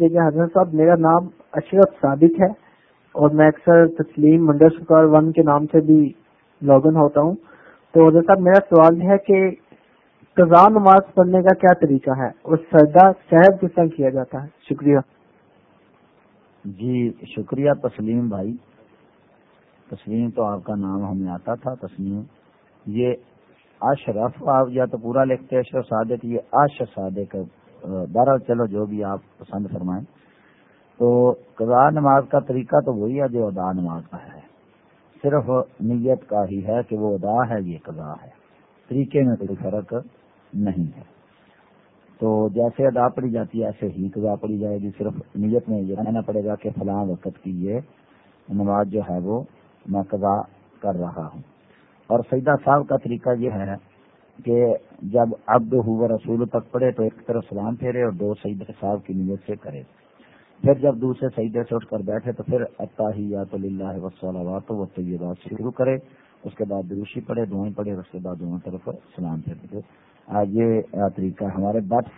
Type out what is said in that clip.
دیکھیے حضرت صاحب، میرا نام اشرف صادق ہے اور میں اکثر تسلیم منڈر شکار ون کے نام سے بھی لاگن ہوتا ہوں۔ تو حضرت صاحب، میرا سوال ہے کہ قضا نماز پڑھنے کا کیا طریقہ ہے؟ اور سردا صحب کس طرح کیا جاتا ہے؟ شکریہ۔ جی شکریہ تسلیم بھائی۔ تسلیم تو آپ کا نام ہمیں آتا تھا، تسلیم۔ یہ اشرف، آپ یا تو پورا لکھتے اشرف صادق، یہ اش صادق بہرحال چلو جو بھی آپ پسند فرمائیں۔ تو قضاء نماز کا طریقہ تو وہی ہے جو ادا نماز کا ہے۔ صرف نیت کا ہی ہے کہ وہ ادا ہے، یہ قضا ہے۔ طریقے میں کوئی فرق نہیں ہے۔ تو جیسے ادا پڑی جاتی ہے، ایسے ہی قضا پڑی جائے گی۔ صرف نیت میں یہ کہنا پڑے گا کہ فلاں وقت کی یہ نماز جو ہے وہ میں قضا کر رہا ہوں۔ اور سیدہ صاحب کا طریقہ یہ ہے کہ جب عبد ہوا رسول تک پڑے تو ایک طرف سلام پھیرے اور دو سعید صاحب کی نیت سے کرے۔ پھر جب دوسرے سعیدے سے اٹھ کر بیٹھے تو پھر ہی اللہ وسلامات و طیبات شروع کرے، اس کے بعد دروشی پڑے دعائیں پڑے اور اس کے بعد دونوں طرف سلام پھیرے۔ آج یہ طریقہ ہمارے بعد